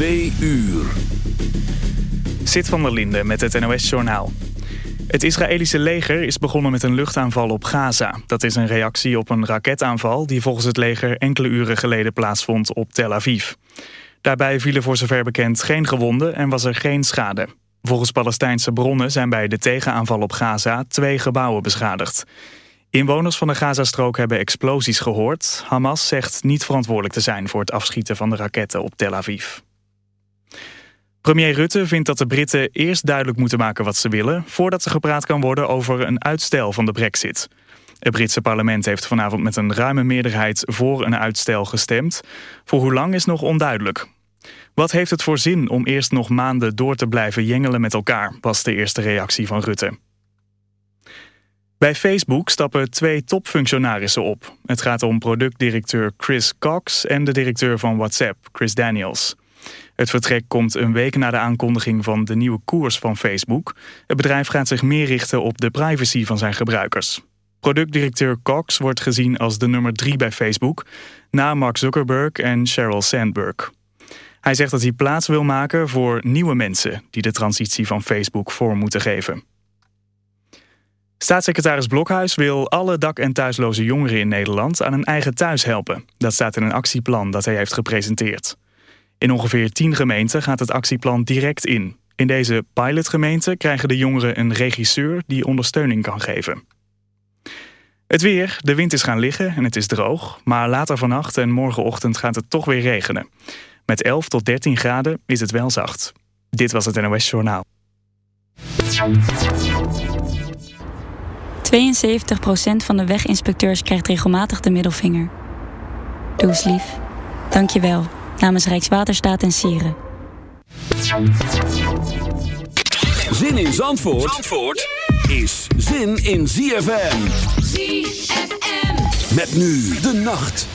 Twee uur. Zit van der Linde met het NOS-journaal. Het Israëlische leger is begonnen met een luchtaanval op Gaza. Dat is een reactie op een raketaanval die volgens het leger enkele uren geleden plaatsvond op Tel Aviv. Daarbij vielen voor zover bekend geen gewonden en was er geen schade. Volgens Palestijnse bronnen zijn bij de tegenaanval op Gaza twee gebouwen beschadigd. Inwoners van de Gazastrook hebben explosies gehoord. Hamas zegt niet verantwoordelijk te zijn voor het afschieten van de raketten op Tel Aviv. Premier Rutte vindt dat de Britten eerst duidelijk moeten maken wat ze willen... voordat er gepraat kan worden over een uitstel van de brexit. Het Britse parlement heeft vanavond met een ruime meerderheid voor een uitstel gestemd. Voor hoe lang is nog onduidelijk. Wat heeft het voor zin om eerst nog maanden door te blijven jengelen met elkaar... was de eerste reactie van Rutte. Bij Facebook stappen twee topfunctionarissen op. Het gaat om productdirecteur Chris Cox en de directeur van WhatsApp, Chris Daniels. Het vertrek komt een week na de aankondiging van de nieuwe koers van Facebook. Het bedrijf gaat zich meer richten op de privacy van zijn gebruikers. Productdirecteur Cox wordt gezien als de nummer drie bij Facebook... na Mark Zuckerberg en Sheryl Sandberg. Hij zegt dat hij plaats wil maken voor nieuwe mensen... die de transitie van Facebook vorm moeten geven. Staatssecretaris Blokhuis wil alle dak- en thuisloze jongeren in Nederland aan een eigen thuis helpen. Dat staat in een actieplan dat hij heeft gepresenteerd. In ongeveer 10 gemeenten gaat het actieplan direct in. In deze pilotgemeente krijgen de jongeren een regisseur die ondersteuning kan geven. Het weer, de wind is gaan liggen en het is droog, maar later vannacht en morgenochtend gaat het toch weer regenen. Met 11 tot 13 graden is het wel zacht. Dit was het NOS Journaal. 72% van de weginspecteurs krijgt regelmatig de middelvinger. Doe lief. Dank je wel. Namens Rijkswaterstaat en Sieren. Zin in Zandvoort, Zandvoort is zin in ZFM. ZFM. Met nu de nacht.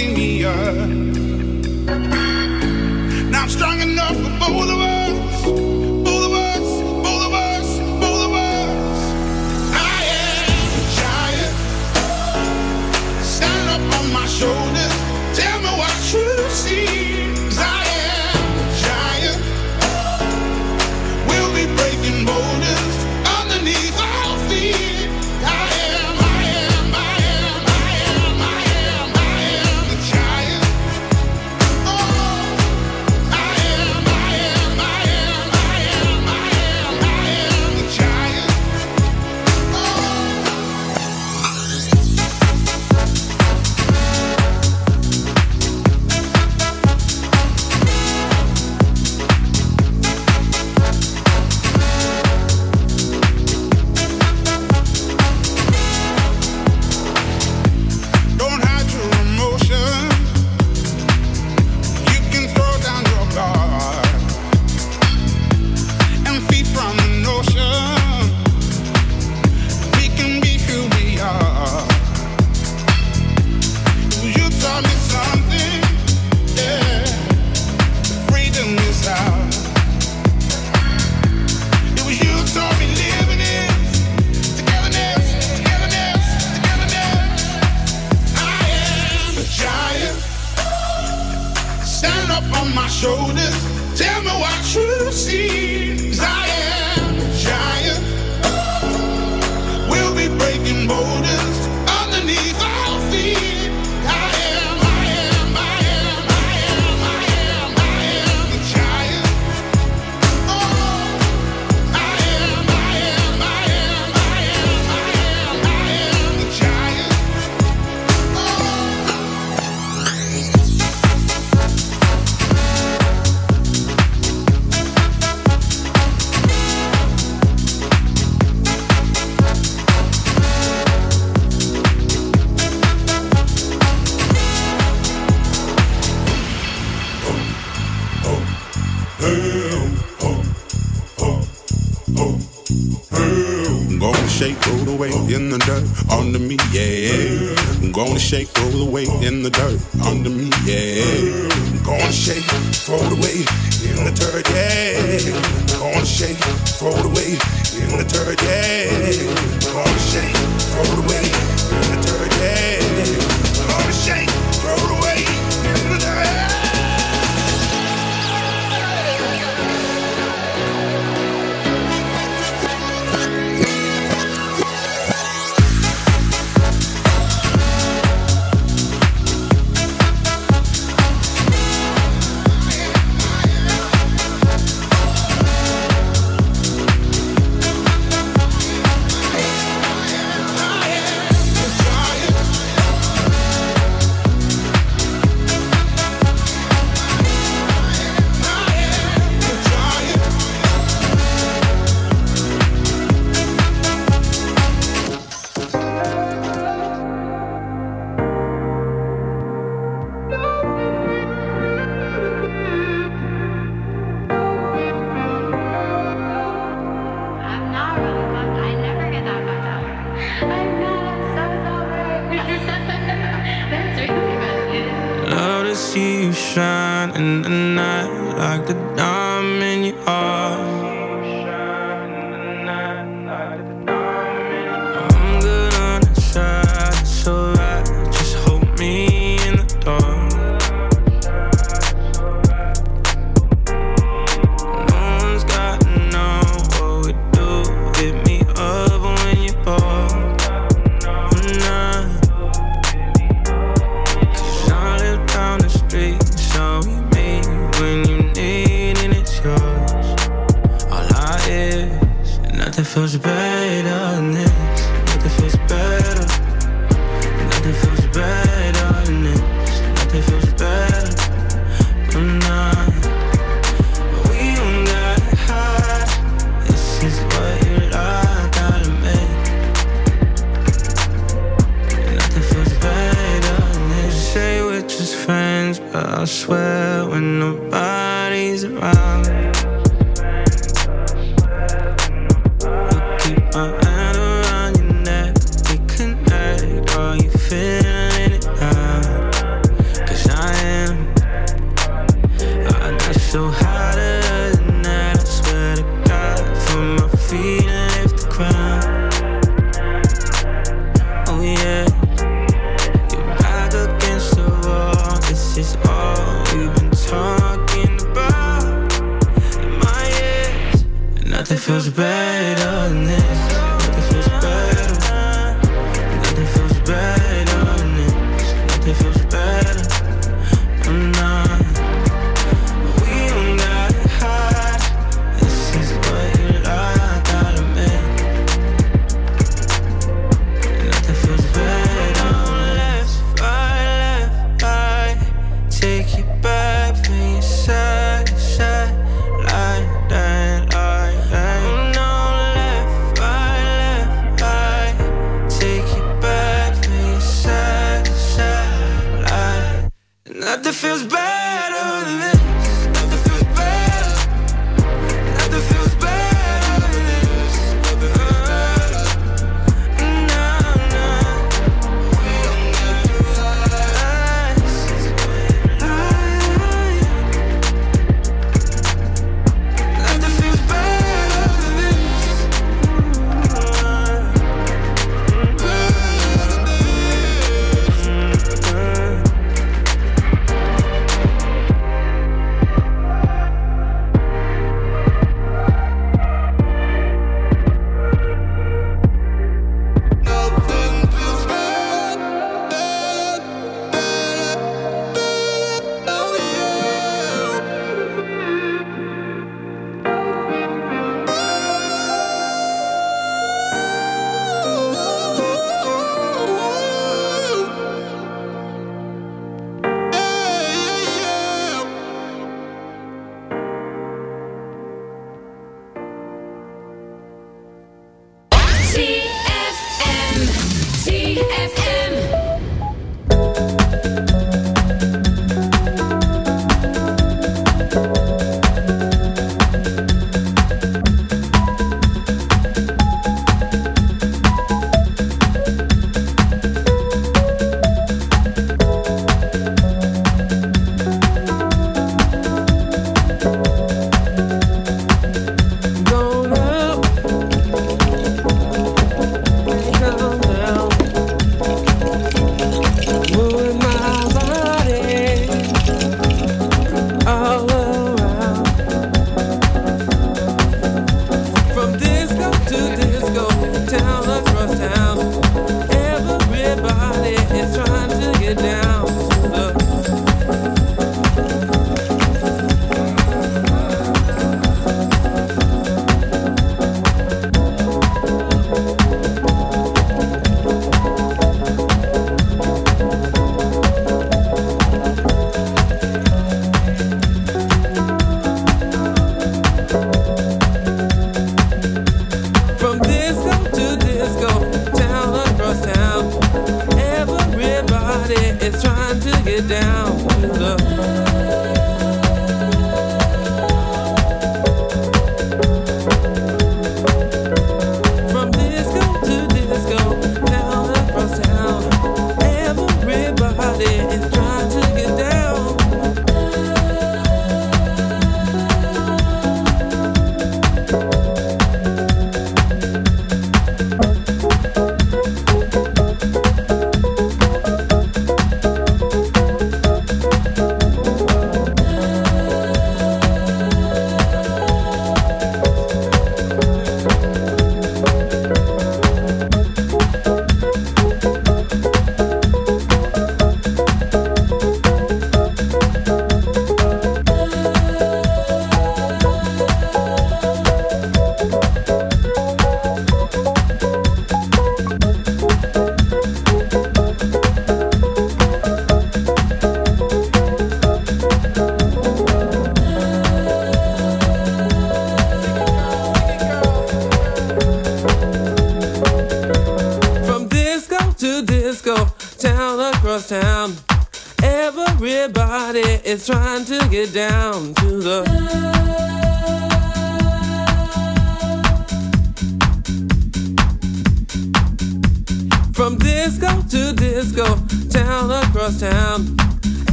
Holding me up. in the dirt. see you shine in the night like the diamond you are.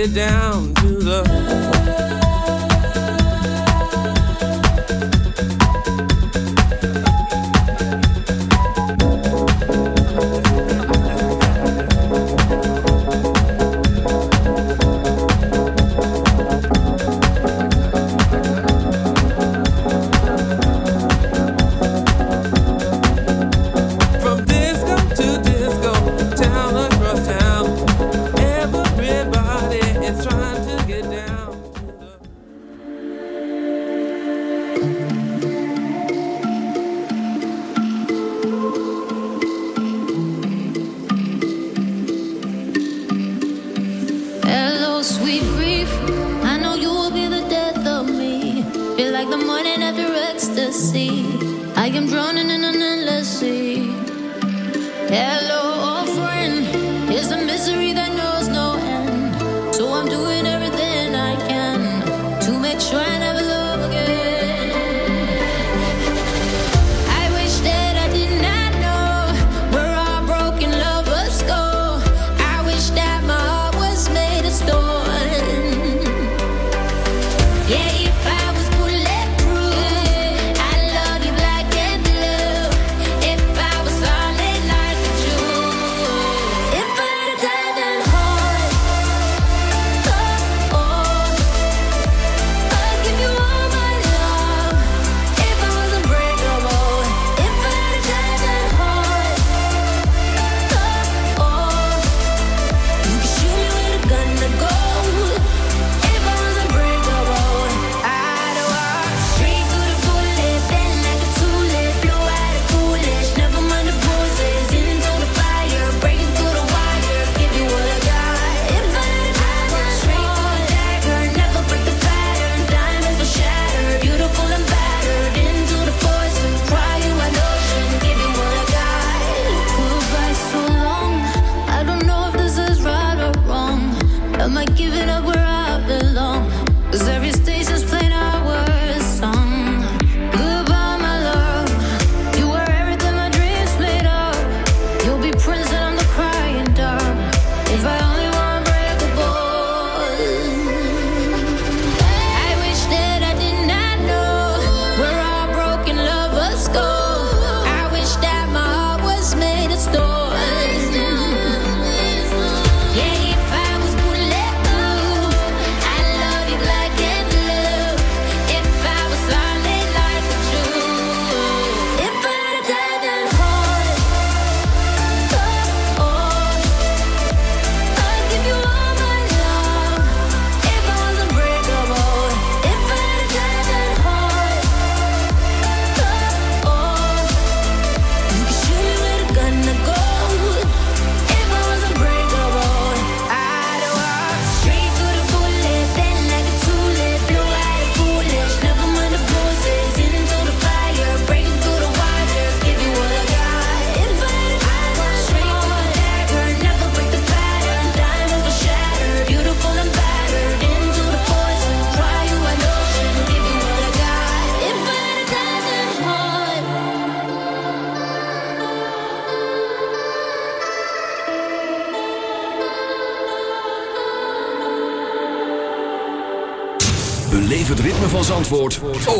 Get down.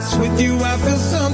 that's with you I feel so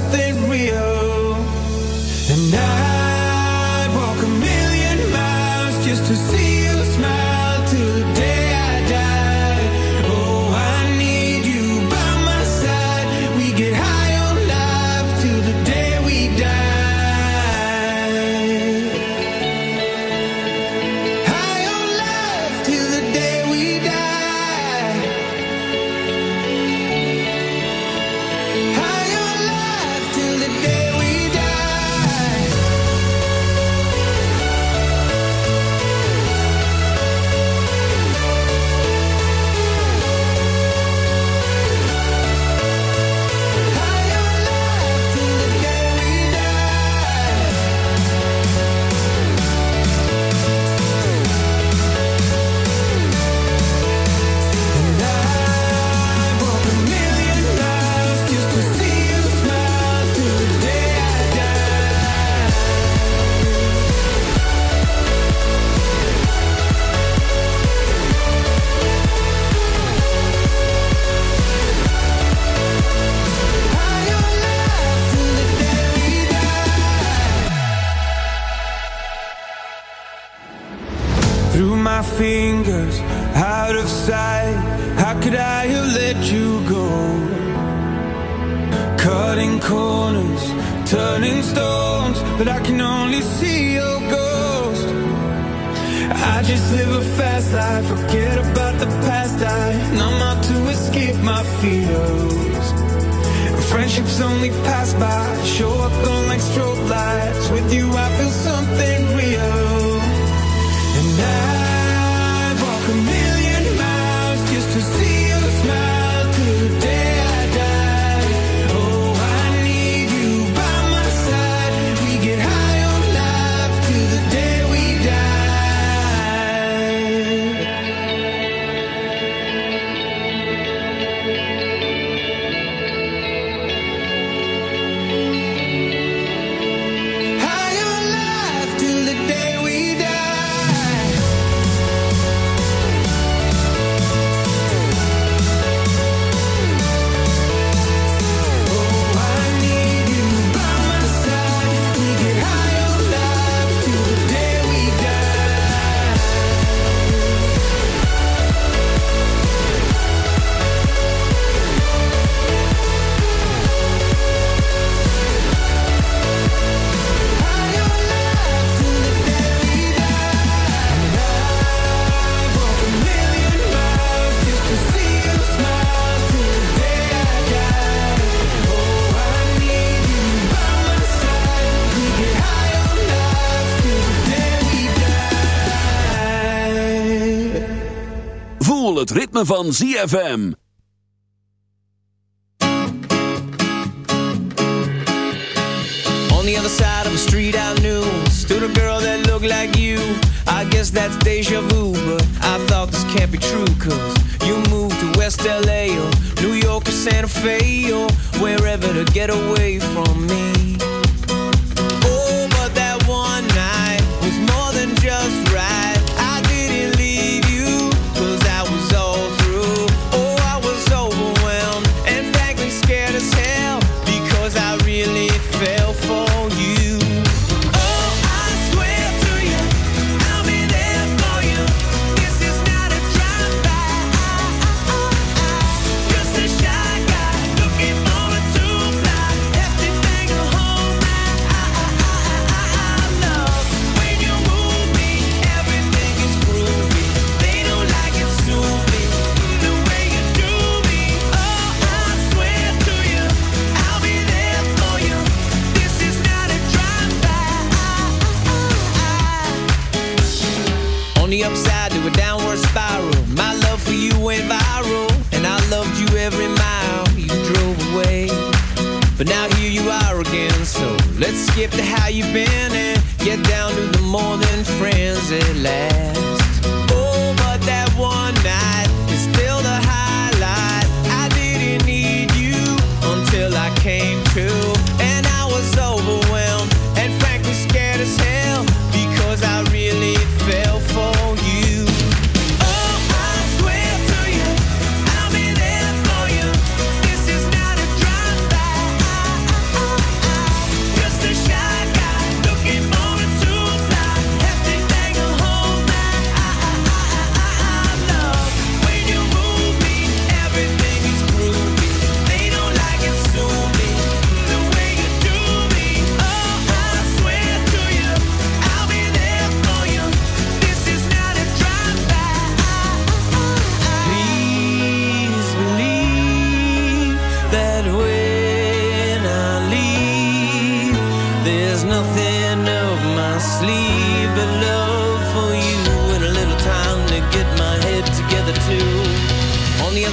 van ZFM.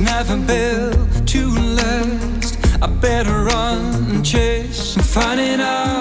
never built to last. I better run and chase and find it out.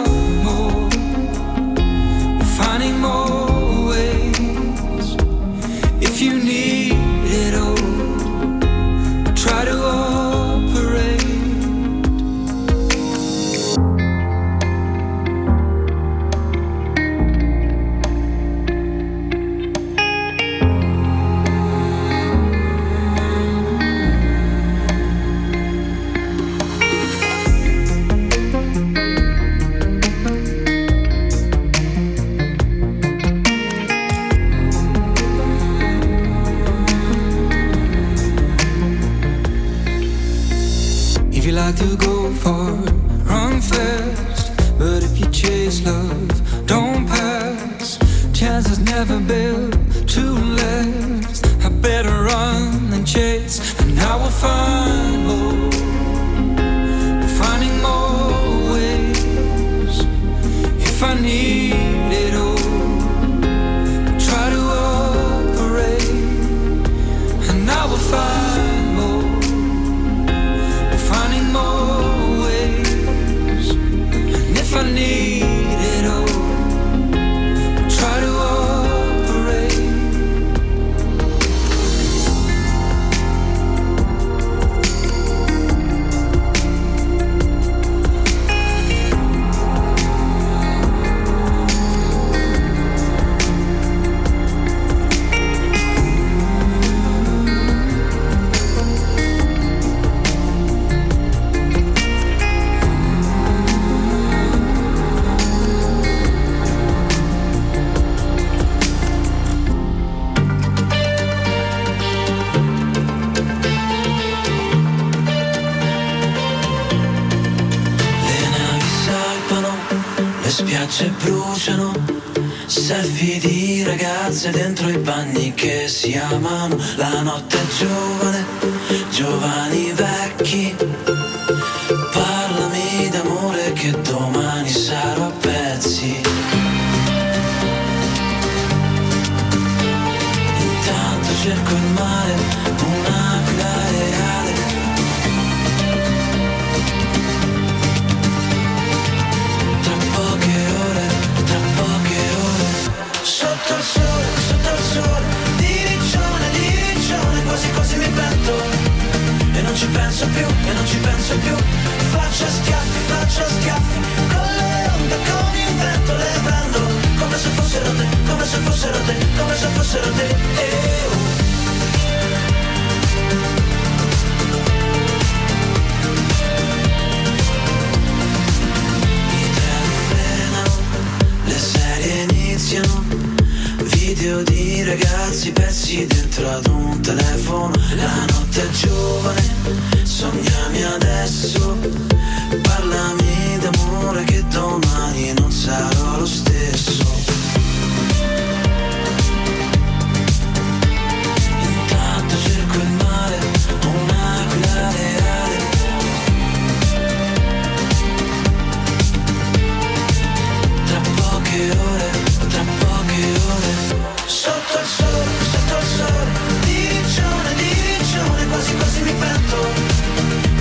mano la notte un telefono La notte è giovane Sognami adesso. Parlami d'amore che domani non sarò lo stesso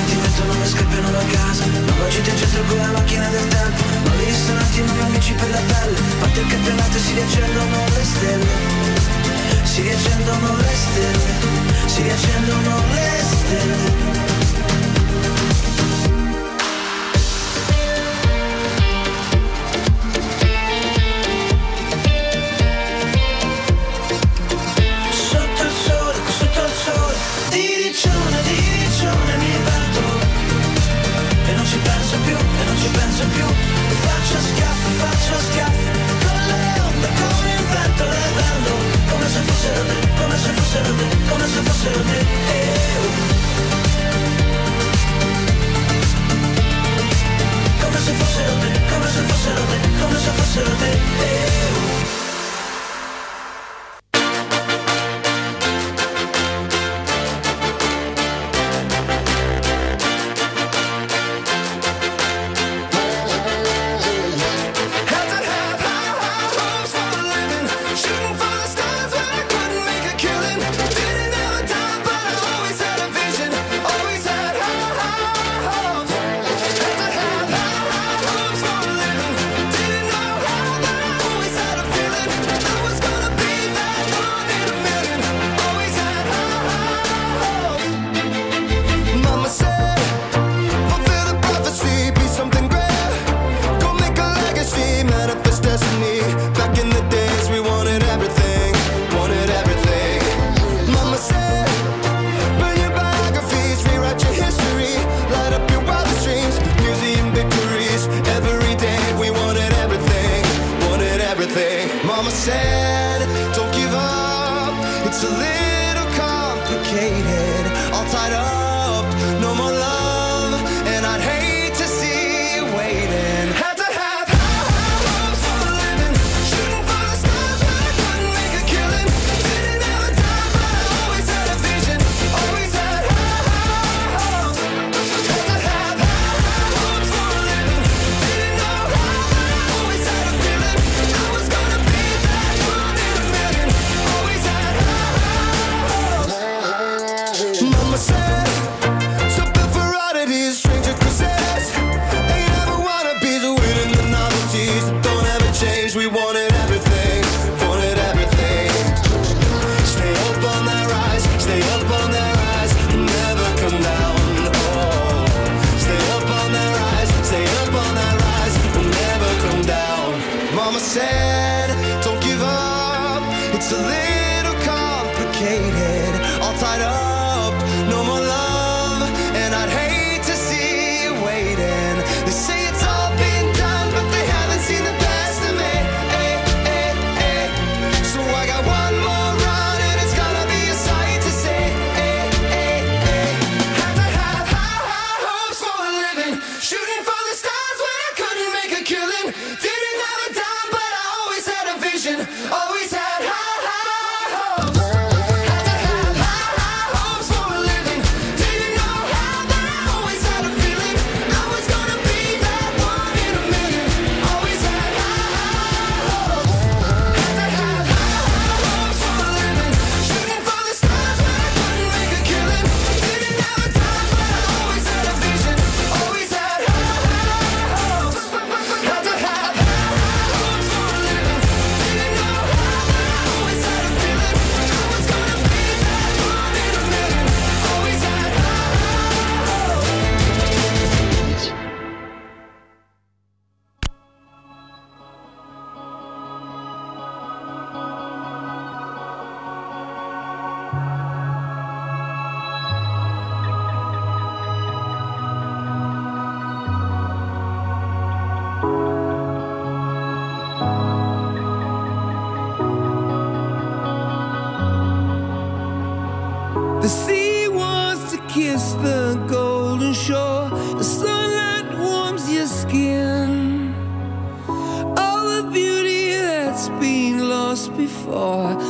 Sentimento non mi scappiano da casa. Nuova gita in centro con la macchina del tempo. Nuovi ristoranti, nuovi amici per la pelle. Parte il campionato e si riaccendono le stelle. Si riaccendono le stelle. Si riaccendono le stelle penso più Faccio schiaffi, faccio schiaffi. Con le onde, con il vento le prendo Come se fossero te, come se fossero te Come se fossero te Eh, oh. door